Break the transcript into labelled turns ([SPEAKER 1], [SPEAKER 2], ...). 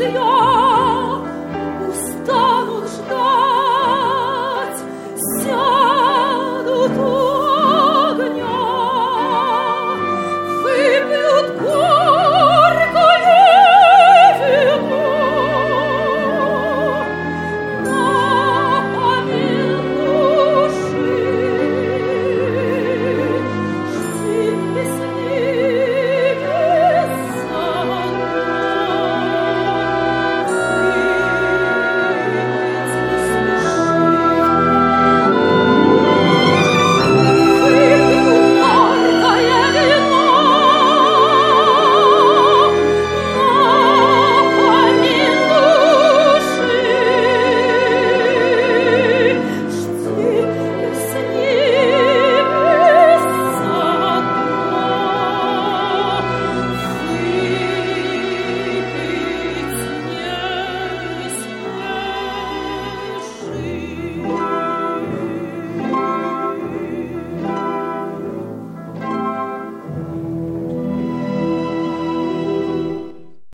[SPEAKER 1] Señor.